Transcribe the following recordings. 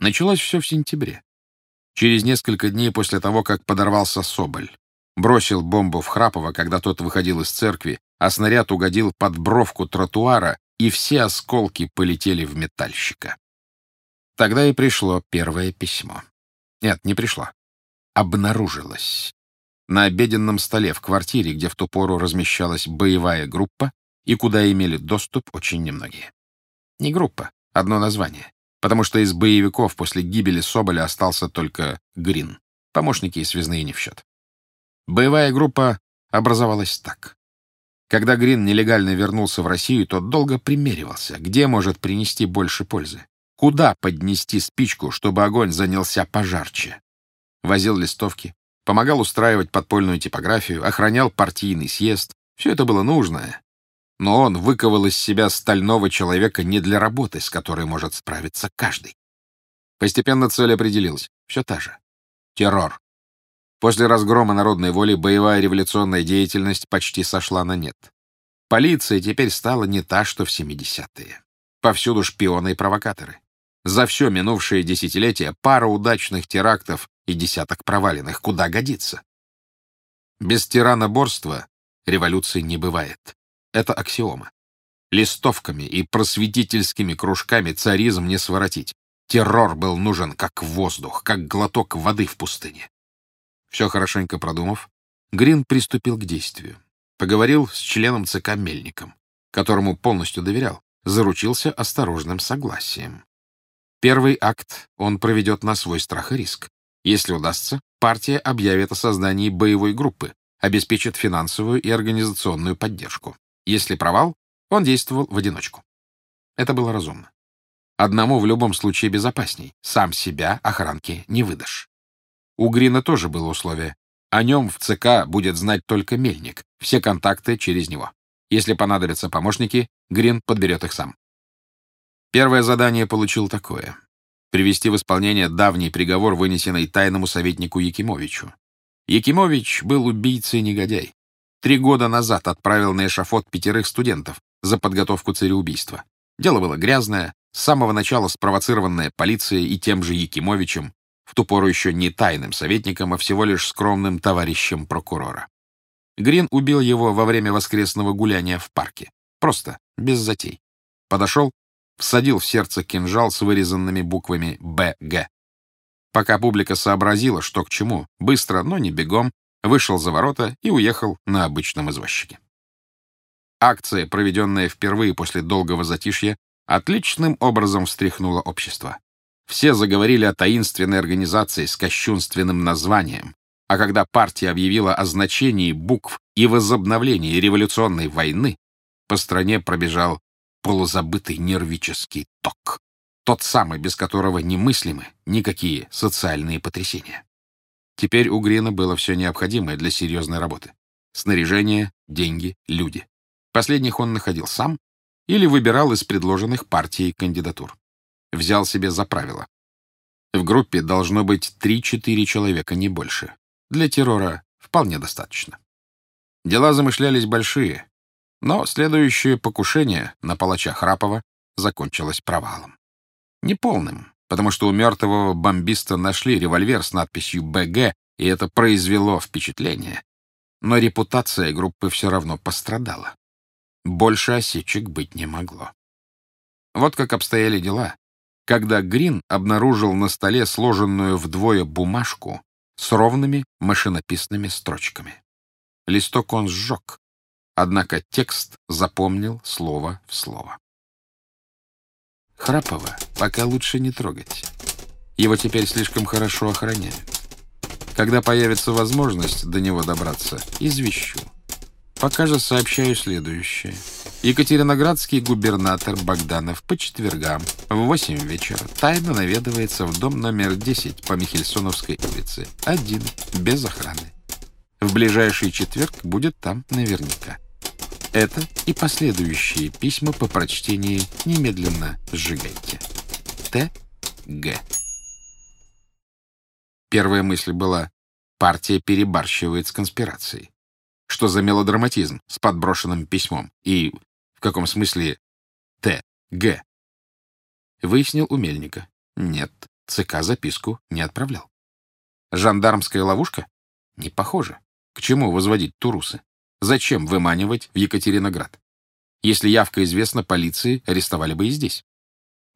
Началось все в сентябре. Через несколько дней после того, как подорвался Соболь. Бросил бомбу в Храпова, когда тот выходил из церкви, а снаряд угодил под бровку тротуара, и все осколки полетели в метальщика. Тогда и пришло первое письмо. Нет, не пришло. Обнаружилось. На обеденном столе в квартире, где в ту пору размещалась боевая группа и куда имели доступ очень немногие. Не группа, одно название потому что из боевиков после гибели Соболя остался только Грин. Помощники и связные не в счет. Боевая группа образовалась так. Когда Грин нелегально вернулся в Россию, тот долго примеривался, где может принести больше пользы. Куда поднести спичку, чтобы огонь занялся пожарче? Возил листовки, помогал устраивать подпольную типографию, охранял партийный съезд. Все это было нужное, но он выковал из себя стального человека не для работы, с которой может справиться каждый. Постепенно цель определилась. Все та же. Террор. После разгрома народной воли боевая революционная деятельность почти сошла на нет. Полиция теперь стала не та, что в 70-е. Повсюду шпионы и провокаторы. За все минувшее десятилетие пара удачных терактов и десяток проваленных. Куда годится? Без тираноборства революции не бывает. Это аксиома. Листовками и просветительскими кружками царизм не своротить. Террор был нужен как воздух, как глоток воды в пустыне. Все хорошенько продумав, Грин приступил к действию. Поговорил с членом ЦК Мельником, которому полностью доверял, заручился осторожным согласием. Первый акт он проведет на свой страх и риск. Если удастся, партия объявит о создании боевой группы, обеспечит финансовую и организационную поддержку. Если провал, он действовал в одиночку. Это было разумно. Одному в любом случае безопасней. Сам себя охранке не выдашь. У Грина тоже было условие. О нем в ЦК будет знать только мельник. Все контакты через него. Если понадобятся помощники, Грин подберет их сам. Первое задание получил такое. Привести в исполнение давний приговор, вынесенный тайному советнику Якимовичу. Якимович был убийцей-негодяй. Три года назад отправил на эшафот пятерых студентов за подготовку цареубийства. Дело было грязное, с самого начала спровоцированное полицией и тем же Якимовичем, в ту пору еще не тайным советником, а всего лишь скромным товарищем прокурора. Грин убил его во время воскресного гуляния в парке. Просто, без затей. Подошел, всадил в сердце кинжал с вырезанными буквами «БГ». Пока публика сообразила, что к чему, быстро, но не бегом, вышел за ворота и уехал на обычном извозчике. Акция, проведенная впервые после долгого затишья, отличным образом встряхнула общество. Все заговорили о таинственной организации с кощунственным названием, а когда партия объявила о значении букв и возобновлении революционной войны, по стране пробежал полузабытый нервический ток, тот самый, без которого немыслимы никакие социальные потрясения. Теперь у Грина было все необходимое для серьезной работы. Снаряжение, деньги, люди. Последних он находил сам или выбирал из предложенных партией кандидатур. Взял себе за правило. В группе должно быть 3-4 человека, не больше. Для террора вполне достаточно. Дела замышлялись большие, но следующее покушение на палача Храпова закончилось провалом. Неполным, потому что у мертвого бомбиста нашли револьвер с надписью «БГ», и это произвело впечатление. Но репутация группы все равно пострадала. Больше осечек быть не могло. Вот как обстояли дела, когда Грин обнаружил на столе сложенную вдвое бумажку с ровными машинописными строчками. Листок он сжег, однако текст запомнил слово в слово. Храпова пока лучше не трогать. Его теперь слишком хорошо охраняют. Когда появится возможность до него добраться, извещу. Пока же сообщаю следующее. Екатериноградский губернатор Богданов по четвергам в 8 вечера тайно наведывается в дом номер 10 по Михельсоновской улице. Один, без охраны. В ближайший четверг будет там наверняка. Это и последующие письма по прочтении немедленно сжигайте. Т. Г. Первая мысль была «партия перебарщивает с конспирацией». Что за мелодраматизм с подброшенным письмом? И в каком смысле Т. Г. Выяснил у Мельника. Нет, ЦК записку не отправлял. Жандармская ловушка? Не похоже. К чему возводить турусы? Зачем выманивать в Екатериноград? Если явка известна полиции, арестовали бы и здесь.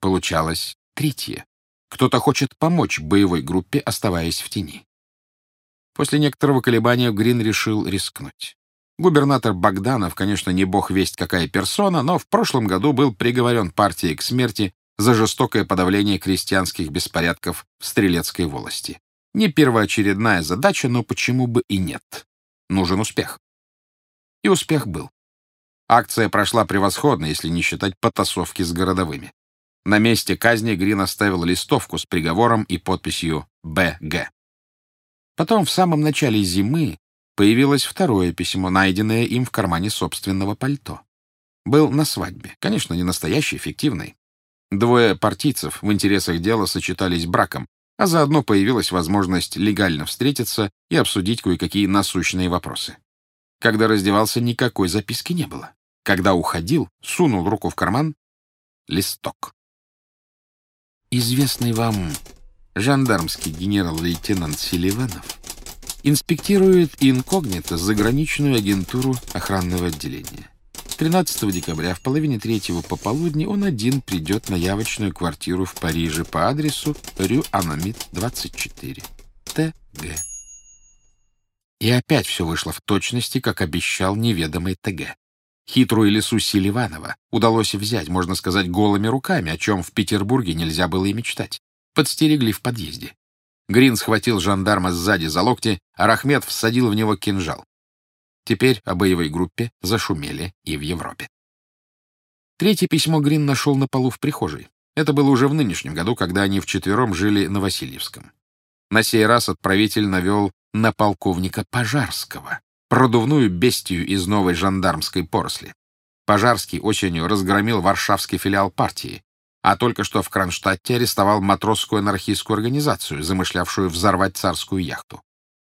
Получалось третье. Кто-то хочет помочь боевой группе, оставаясь в тени. После некоторого колебания Грин решил рискнуть. Губернатор Богданов, конечно, не бог весть какая персона, но в прошлом году был приговорен партией к смерти за жестокое подавление крестьянских беспорядков в Стрелецкой волости. Не первоочередная задача, но почему бы и нет. Нужен успех. И успех был. Акция прошла превосходно, если не считать потасовки с городовыми. На месте казни Грин оставил листовку с приговором и подписью «БГ». Потом, в самом начале зимы, появилось второе письмо, найденное им в кармане собственного пальто. Был на свадьбе. Конечно, не настоящий, фиктивный. Двое партийцев в интересах дела сочетались браком, а заодно появилась возможность легально встретиться и обсудить кое-какие насущные вопросы. Когда раздевался, никакой записки не было. Когда уходил, сунул руку в карман — листок. Известный вам жандармский генерал-лейтенант Селиванов инспектирует инкогнито заграничную агентуру охранного отделения. 13 декабря в половине третьего пополудни он один придет на явочную квартиру в Париже по адресу Рю Аномит, 24, ТГ. И опять все вышло в точности, как обещал неведомый ТГ. Хитрую лесу Селиванова удалось взять, можно сказать, голыми руками, о чем в Петербурге нельзя было и мечтать. Подстерегли в подъезде. Грин схватил жандарма сзади за локти, а Рахмет всадил в него кинжал. Теперь о боевой группе зашумели и в Европе. Третье письмо Грин нашел на полу в прихожей. Это было уже в нынешнем году, когда они вчетвером жили на Васильевском. На сей раз отправитель навел на полковника Пожарского, продувную бестию из новой жандармской поросли. Пожарский осенью разгромил варшавский филиал партии, а только что в Кронштадте арестовал матросскую анархистскую организацию, замышлявшую взорвать царскую яхту.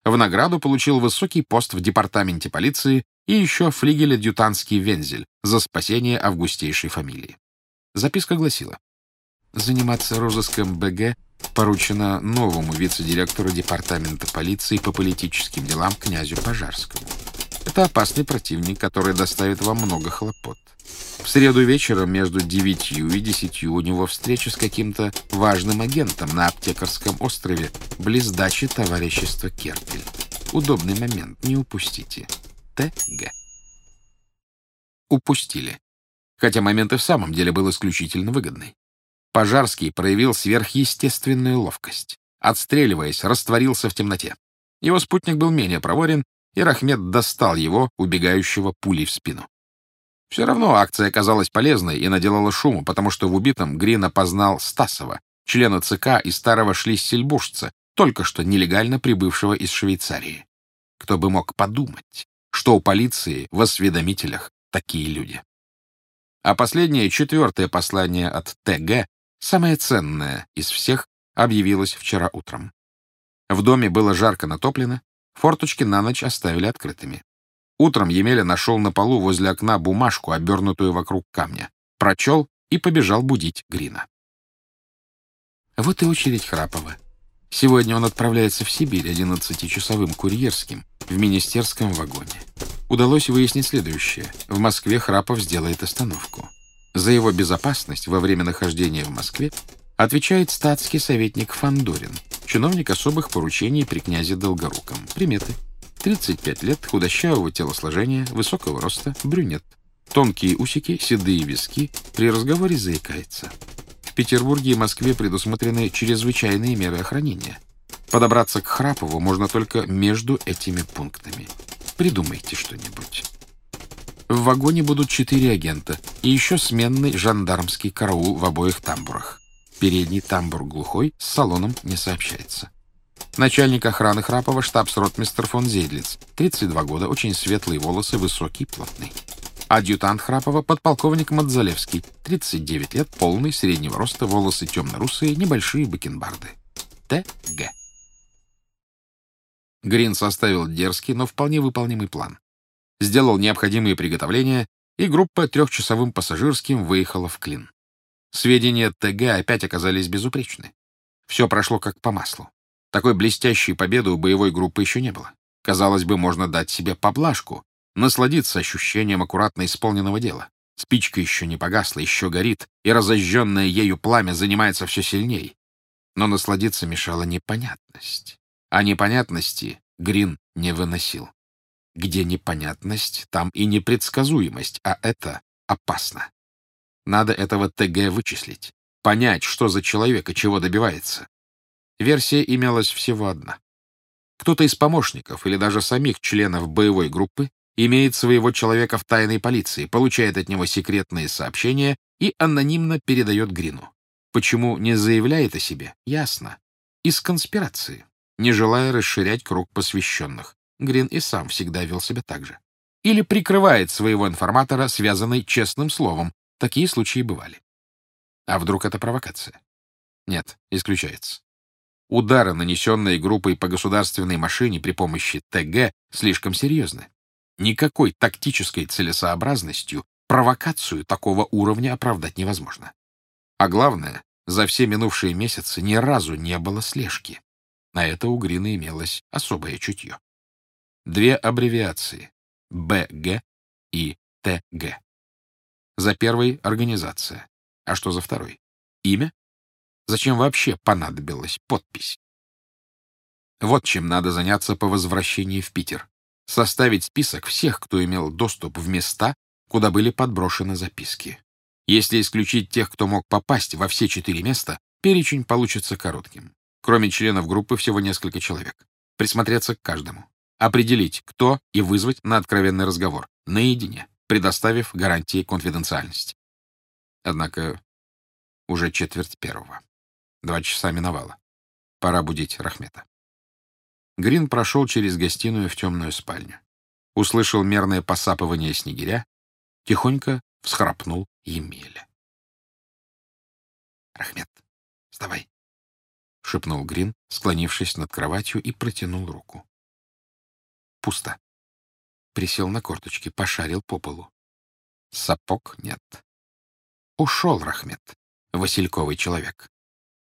В награду получил высокий пост в департаменте полиции и еще флигель-адъютантский вензель за спасение августейшей фамилии. Записка гласила, заниматься розыском БГ поручено новому вице-директору департамента полиции по политическим делам князю Пожарскому. Это опасный противник, который доставит вам много хлопот. В среду вечером между девятью и десятью у него встреча с каким-то важным агентом на Аптекарском острове, близ дачи товарищества Керпель. Удобный момент, не упустите. Т.Г. Упустили. Хотя момент и в самом деле был исключительно выгодный. Пожарский проявил сверхъестественную ловкость. Отстреливаясь, растворился в темноте. Его спутник был менее проворен, и Рахмет достал его, убегающего пулей в спину. Все равно акция оказалась полезной и наделала шуму, потому что в убитом Грин опознал Стасова, члена ЦК и старого шлиссельбуржца, только что нелегально прибывшего из Швейцарии. Кто бы мог подумать, что у полиции в осведомителях такие люди. А последнее, четвертое послание от ТГ, самое ценное из всех, объявилось вчера утром. В доме было жарко натоплено, форточки на ночь оставили открытыми. Утром Емеля нашел на полу возле окна бумажку, обернутую вокруг камня. Прочел и побежал будить Грина. Вот и очередь Храпова. Сегодня он отправляется в Сибирь одиннадцатичасовым курьерским в министерском вагоне. Удалось выяснить следующее. В Москве Храпов сделает остановку. За его безопасность во время нахождения в Москве отвечает статский советник Фандорин, чиновник особых поручений при князе Долгоруком. Приметы. 35 лет, худощавого телосложения, высокого роста, брюнет. Тонкие усики, седые виски, при разговоре заикается. В Петербурге и Москве предусмотрены чрезвычайные меры охранения. Подобраться к Храпову можно только между этими пунктами. Придумайте что-нибудь. В вагоне будут четыре агента и еще сменный жандармский караул в обоих тамбурах. Передний тамбур глухой, с салоном не сообщается. Начальник охраны Храпова штабс-ротмистер фон Зейдлиц. 32 года, очень светлые волосы, высокий, плотный. Адъютант Храпова подполковник Мадзалевский. 39 лет, полный, среднего роста, волосы темно-русые, небольшие бакенбарды. Т.Г. Грин составил дерзкий, но вполне выполнимый план. Сделал необходимые приготовления, и группа трехчасовым пассажирским выехала в Клин. Сведения ТГ опять оказались безупречны. Все прошло как по маслу. Такой блестящей победы у боевой группы еще не было. Казалось бы, можно дать себе поблажку, насладиться ощущением аккуратно исполненного дела. Спичка еще не погасла, еще горит, и разожженное ею пламя занимается все сильней. Но насладиться мешала непонятность. А непонятности Грин не выносил. Где непонятность, там и непредсказуемость, а это опасно. Надо этого ТГ вычислить, понять, что за человек и чего добивается. Версия имелась всего одна. Кто-то из помощников или даже самих членов боевой группы имеет своего человека в тайной полиции, получает от него секретные сообщения и анонимно передает Грину. Почему не заявляет о себе, ясно. Из конспирации, не желая расширять круг посвященных. Грин и сам всегда вел себя так же. Или прикрывает своего информатора, связанный честным словом. Такие случаи бывали. А вдруг это провокация? Нет, исключается. Удары, нанесенные группой по государственной машине при помощи ТГ, слишком серьезны. Никакой тактической целесообразностью провокацию такого уровня оправдать невозможно. А главное, за все минувшие месяцы ни разу не было слежки. На это у Грина имелось особое чутье. Две аббревиации — БГ и ТГ. За первой — организация. А что за второй? Имя? Зачем вообще понадобилась подпись? Вот чем надо заняться по возвращении в Питер составить список всех, кто имел доступ в места, куда были подброшены записки. Если исключить тех, кто мог попасть во все четыре места, перечень получится коротким. Кроме членов группы всего несколько человек. Присмотреться к каждому. Определить, кто, и вызвать на откровенный разговор. Наедине, предоставив гарантии конфиденциальности. Однако уже четверть первого. Два часа миновало. Пора будить Рахмета. Грин прошел через гостиную в темную спальню. Услышал мерное посапывание снегиря, тихонько всхрапнул Емеля. — Рахмет, вставай, — шепнул Грин, склонившись над кроватью и протянул руку. Пусто. Присел на корточки, пошарил по полу. Сапог нет. Ушел Рахмет, васильковый человек.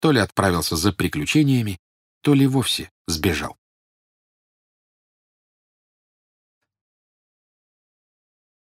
То ли отправился за приключениями, то ли вовсе сбежал.